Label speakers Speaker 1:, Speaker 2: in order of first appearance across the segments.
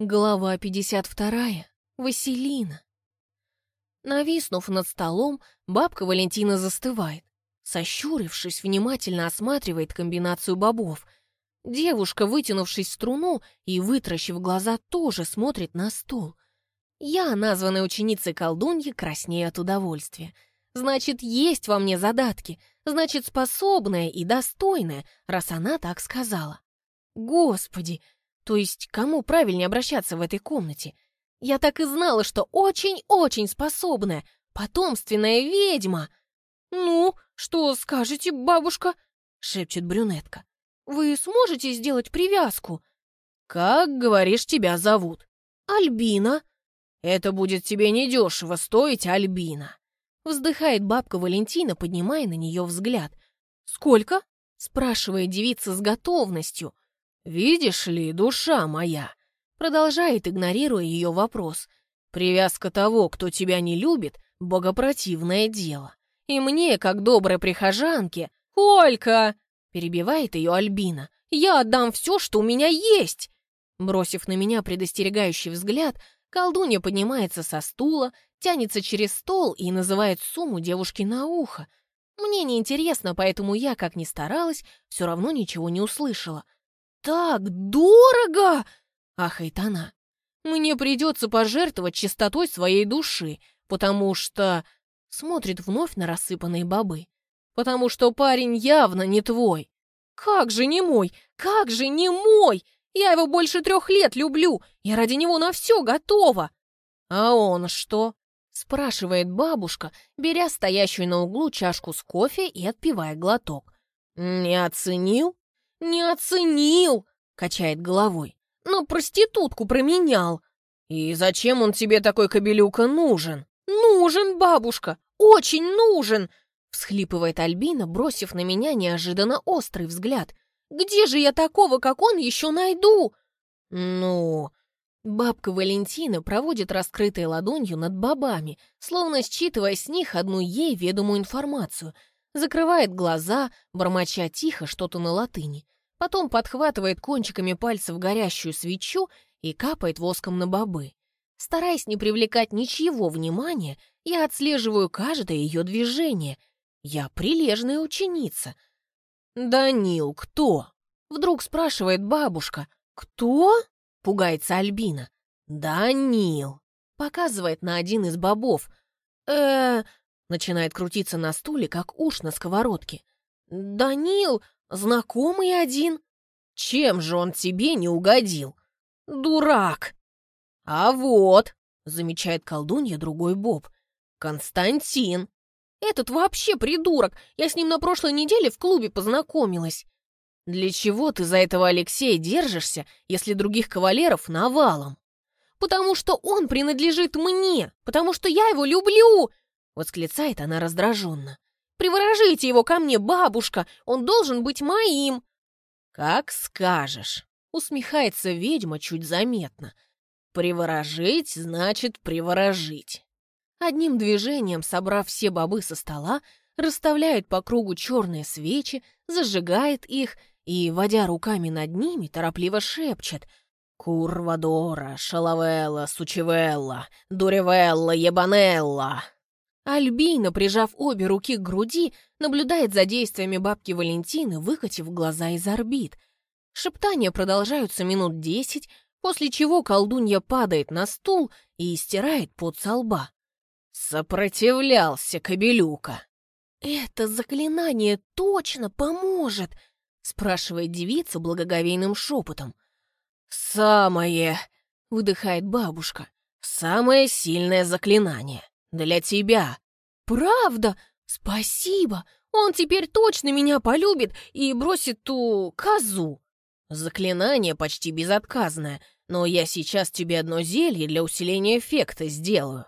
Speaker 1: Глава 52. Василина. Нависнув над столом, бабка Валентина застывает. Сощурившись, внимательно осматривает комбинацию бобов. Девушка, вытянувшись в струну и вытращив глаза, тоже смотрит на стол. Я, названная ученицей колдуньи, краснею от удовольствия. Значит, есть во мне задатки, значит, способная и достойная, раз она так сказала. Господи, то есть, кому правильнее обращаться в этой комнате? Я так и знала, что очень-очень способная, потомственная ведьма. «Ну, что скажете, бабушка?» — шепчет брюнетка. «Вы сможете сделать привязку?»
Speaker 2: «Как, говоришь, тебя зовут?»
Speaker 1: «Альбина».
Speaker 2: «Это будет тебе недешево стоить, Альбина», —
Speaker 1: вздыхает бабка Валентина, поднимая на нее взгляд. «Сколько?» — спрашивает девица с готовностью.
Speaker 2: «Видишь ли, душа моя!»
Speaker 1: Продолжает, игнорируя ее вопрос.
Speaker 2: «Привязка того, кто тебя не любит, богопротивное дело. И мне, как доброй прихожанке...»
Speaker 1: «Олька!» Перебивает ее Альбина. «Я отдам все, что у меня есть!» Бросив на меня предостерегающий взгляд, колдунья поднимается со стула, тянется через стол и называет сумму девушки на ухо. Мне неинтересно, поэтому я, как ни старалась, все равно ничего не услышала так дорого!» — ахает она. «Мне придется пожертвовать чистотой своей души, потому что...» Смотрит вновь на рассыпанные бобы. «Потому что парень явно не твой». «Как же не мой? Как же не мой? Я его больше трех лет люблю, я ради него на все готова!» «А он что?» — спрашивает бабушка, беря стоящую на углу чашку с кофе и отпивая глоток.
Speaker 2: «Не оценил?»
Speaker 1: «Не оценил!» — качает головой. «Но проститутку променял!»
Speaker 2: «И зачем он тебе такой кобелюка нужен?»
Speaker 1: «Нужен, бабушка! Очень нужен!» — всхлипывает Альбина, бросив на меня неожиданно острый взгляд. «Где же я такого, как он, еще найду?»
Speaker 2: «Ну...»
Speaker 1: Бабка Валентина проводит раскрытой ладонью над бабами, словно считывая с них одну ей ведомую информацию — закрывает глаза, бормоча тихо что-то на латыни, потом подхватывает кончиками пальцев горящую свечу и капает воском на бобы. Стараясь не привлекать ничьего внимания, я отслеживаю каждое ее движение. Я прилежная ученица.
Speaker 2: «Данил, кто?»
Speaker 1: — вдруг спрашивает бабушка. «Кто?» — пугается Альбина.
Speaker 2: «Данил!»
Speaker 1: — показывает на один из бобов. э Начинает крутиться на стуле, как уж на сковородке. «Данил, знакомый один».
Speaker 2: «Чем же он тебе не угодил?»
Speaker 1: «Дурак!»
Speaker 2: «А вот», — замечает колдунья другой Боб, «Константин».
Speaker 1: «Этот вообще придурок! Я с ним на прошлой неделе в клубе познакомилась».
Speaker 2: «Для чего ты за этого Алексея держишься, если других кавалеров навалом?»
Speaker 1: «Потому что он принадлежит мне, потому что я его люблю!» Восклицает она раздраженно. «Приворожите его ко мне, бабушка! Он должен быть моим!»
Speaker 2: «Как скажешь!» Усмехается ведьма чуть заметно. «Приворожить значит приворожить!»
Speaker 1: Одним движением, собрав все бобы со стола, расставляет по кругу черные свечи, зажигает их и, водя руками над ними, торопливо шепчет «Курвадора, шалавелла, сучевелла, дуревелла, ебанелла!» Альбина, прижав обе руки к груди, наблюдает за действиями бабки Валентины, выкатив глаза из орбит. Шептания продолжаются минут десять, после чего колдунья падает на стул и стирает пот со лба.
Speaker 2: «Сопротивлялся кобелюка!»
Speaker 1: «Это заклинание точно поможет!» — спрашивает девица благоговейным шепотом.
Speaker 2: «Самое!»
Speaker 1: — выдыхает бабушка.
Speaker 2: «Самое сильное заклинание!» Для тебя.
Speaker 1: Правда? Спасибо. Он теперь точно меня полюбит и бросит ту козу.
Speaker 2: Заклинание почти безотказное, но я сейчас тебе одно зелье для усиления эффекта сделаю.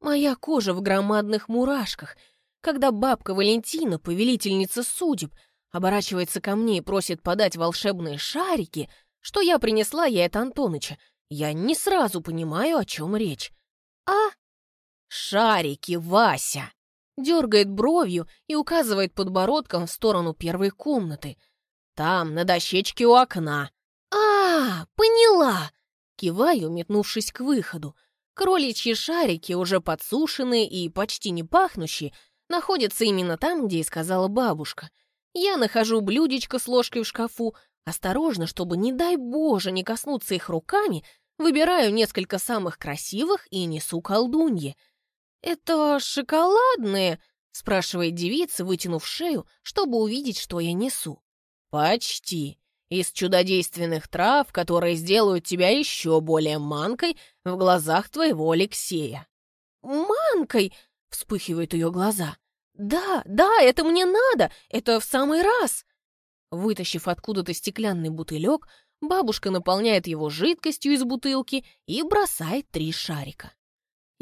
Speaker 1: Моя кожа в громадных мурашках. Когда бабка Валентина, повелительница судеб, оборачивается ко мне и просит подать волшебные шарики, что я принесла ей от Антоныча, я не сразу понимаю, о чем речь. А
Speaker 2: «Шарики, Вася!»
Speaker 1: Дергает бровью и указывает подбородком в сторону первой комнаты.
Speaker 2: «Там, на дощечке у окна».
Speaker 1: «А, поняла!» Киваю, метнувшись к выходу. Кроличьи шарики, уже подсушенные и почти не пахнущие, находятся именно там, где и сказала бабушка. Я нахожу блюдечко с ложкой в шкафу, осторожно, чтобы, не дай боже, не коснуться их руками, выбираю несколько самых красивых и несу колдунье. «Это шоколадные?» — спрашивает девица, вытянув шею, чтобы увидеть, что я несу.
Speaker 2: «Почти. Из чудодейственных трав, которые сделают тебя еще более манкой в глазах твоего Алексея».
Speaker 1: «Манкой?» — вспыхивают ее глаза. «Да, да, это мне надо! Это в самый раз!» Вытащив откуда-то стеклянный бутылек, бабушка наполняет его жидкостью из бутылки и бросает три шарика.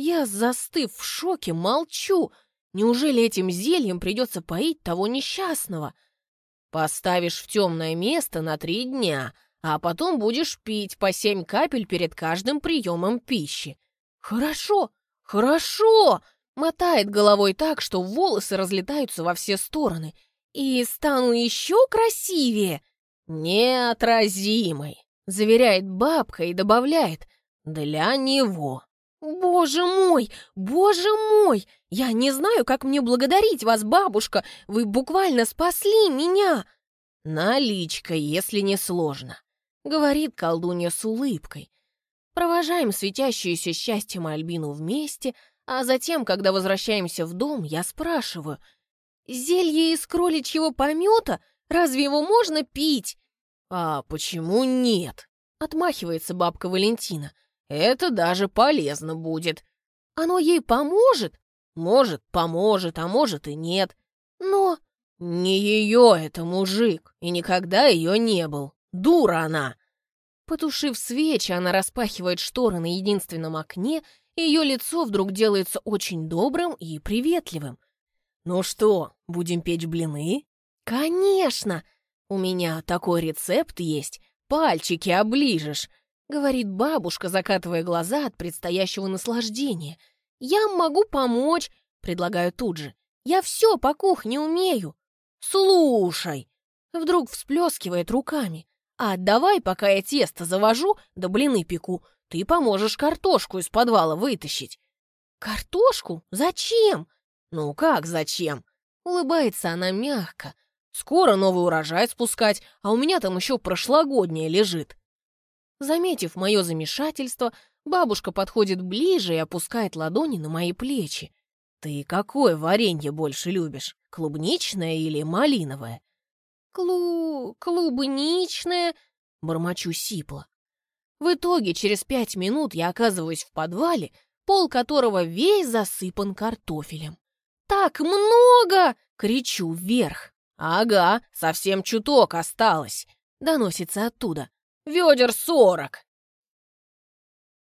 Speaker 1: Я, застыв в шоке, молчу. Неужели этим зельем придется поить того несчастного — Поставишь в темное место на три дня, а потом будешь пить по семь капель перед каждым приемом пищи. Хорошо, хорошо! Мотает головой так, что волосы разлетаются во все стороны. И стану еще красивее. Неотразимой, заверяет бабка и добавляет, для него. «Боже мой! Боже мой! Я не знаю, как мне благодарить вас, бабушка! Вы буквально спасли меня!»
Speaker 2: «Наличка, если не сложно», — говорит колдунья с улыбкой.
Speaker 1: Провожаем светящуюся счастьем Альбину вместе, а затем, когда возвращаемся в дом, я спрашиваю, «Зелье из кроличьего помета? Разве его можно пить?»
Speaker 2: «А почему нет?» — отмахивается бабка Валентина. Это даже полезно будет.
Speaker 1: Оно ей поможет?
Speaker 2: Может, поможет, а может и нет.
Speaker 1: Но...
Speaker 2: Не ее это мужик, и никогда ее не был. Дура она.
Speaker 1: Потушив свечи, она распахивает шторы на единственном окне, и ее лицо вдруг делается очень добрым и приветливым.
Speaker 2: «Ну что, будем печь блины?»
Speaker 1: «Конечно! У меня такой рецепт есть. Пальчики оближешь говорит бабушка, закатывая глаза от предстоящего наслаждения. «Я могу помочь», — предлагаю тут же. «Я все по кухне умею». «Слушай», — вдруг всплескивает руками. «А давай, пока я тесто завожу, да блины пеку, ты поможешь картошку из подвала вытащить». «Картошку? Зачем?»
Speaker 2: «Ну как зачем?»
Speaker 1: Улыбается она мягко.
Speaker 2: «Скоро новый урожай спускать, а у меня там еще прошлогоднее лежит».
Speaker 1: Заметив мое замешательство, бабушка подходит ближе и опускает ладони на мои плечи.
Speaker 2: «Ты какое варенье больше любишь, клубничное или малиновое?»
Speaker 1: «Клу... клубничное...» — бормочу сипло. В итоге через пять минут я оказываюсь в подвале, пол которого весь засыпан картофелем. «Так много!» — кричу вверх.
Speaker 2: «Ага, совсем чуток осталось!» — доносится оттуда.
Speaker 1: Ведер сорок!»